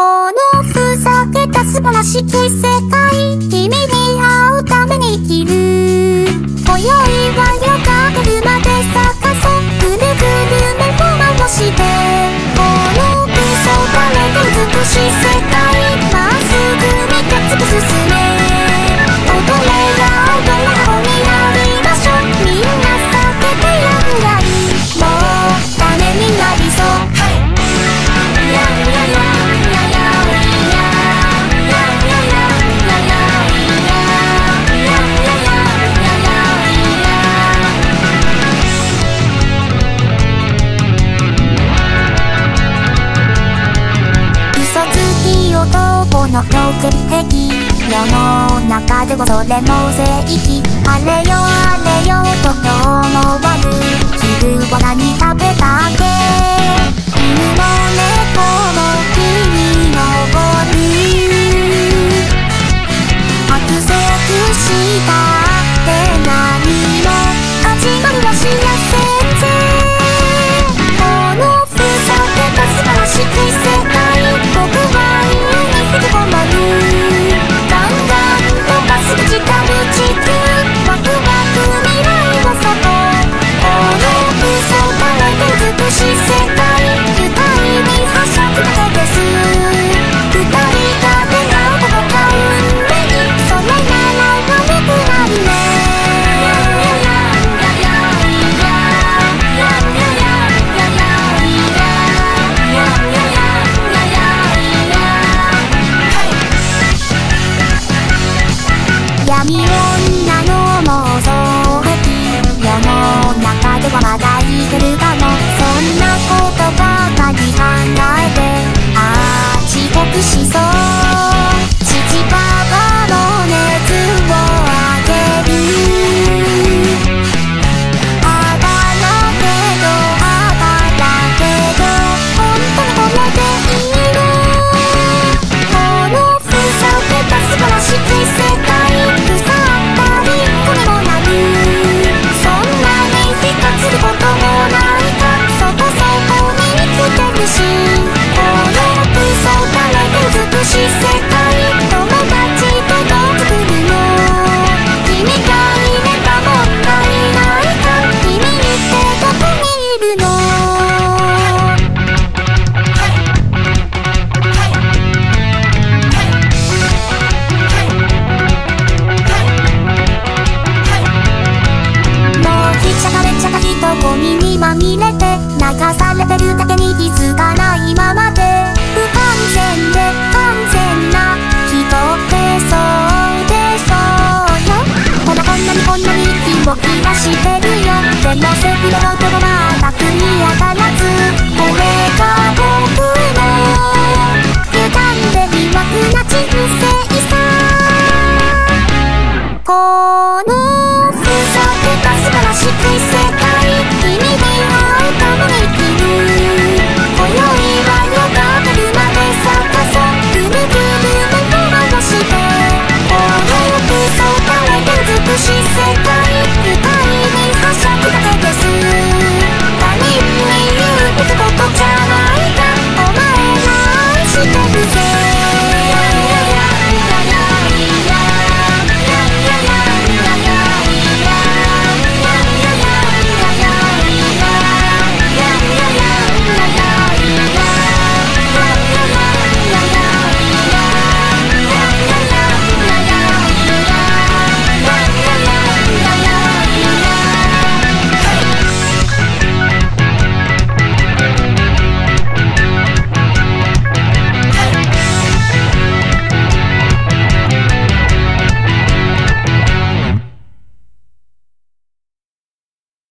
このふざけた素晴らしき世界君に会うために生きる。今宵は夜国壁世の中でもそれも正義あれよ。あれよと思わぬ昼は何食べたっけい女の妄想？世の中ではまだるかも。そんなことばかえてし